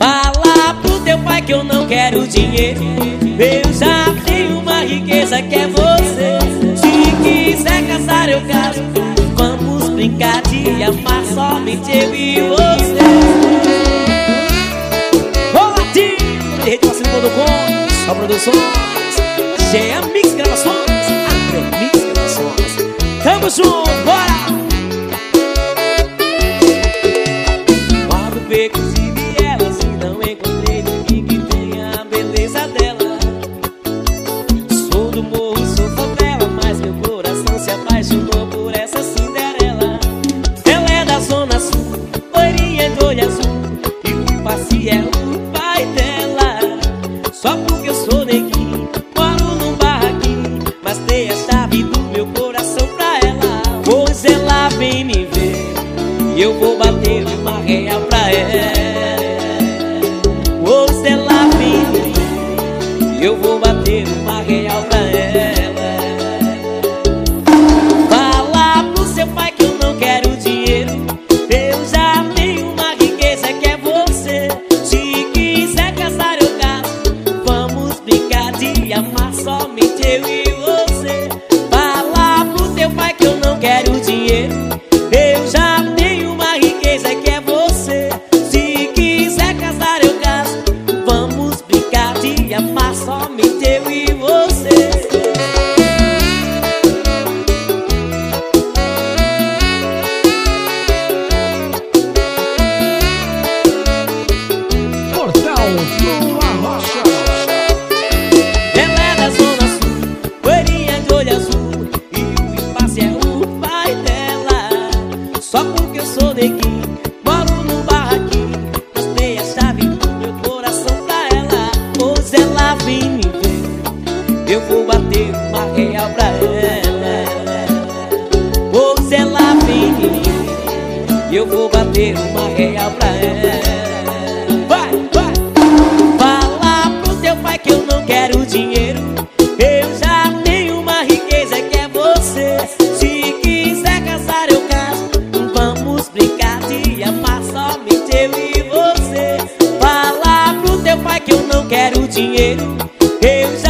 Fala pro teu pai que eu não quero dinheiro. Eu já tenho uma riqueza que é você. Se quiser casar, eu caso. Vamos brincar de amar somente eu e você. Olá! Rede só produções. GM Mix Gravações, André Mix Gravações. Tamo junto, bora! Só porque eu sou neguinho, moro num barraquinho, mas dei a chave do meu coração pra ela. Pois ela vem me ver, e eu vou bater uma real pra ela. Pois ela vem me ver, e eu vou bater eu e você. Portal Arrocha. Ela é da zona sul, loirinha de olho azul E o impasse é o pai dela Só porque eu sou neguinho, moro num barraquinho Mas dei a chave do meu coração pra ela Pois ela vem me Eu vou bater uma real pra ela Pois ela vem Eu vou bater uma real pra ela Vai, vai! Fala pro teu pai que eu não quero dinheiro. Eu já tenho uma riqueza que é você. Se quiser casar, eu caso. Vamos brincar de amar somente eu e você. Fala pro teu pai que eu não quero dinheiro. Eu já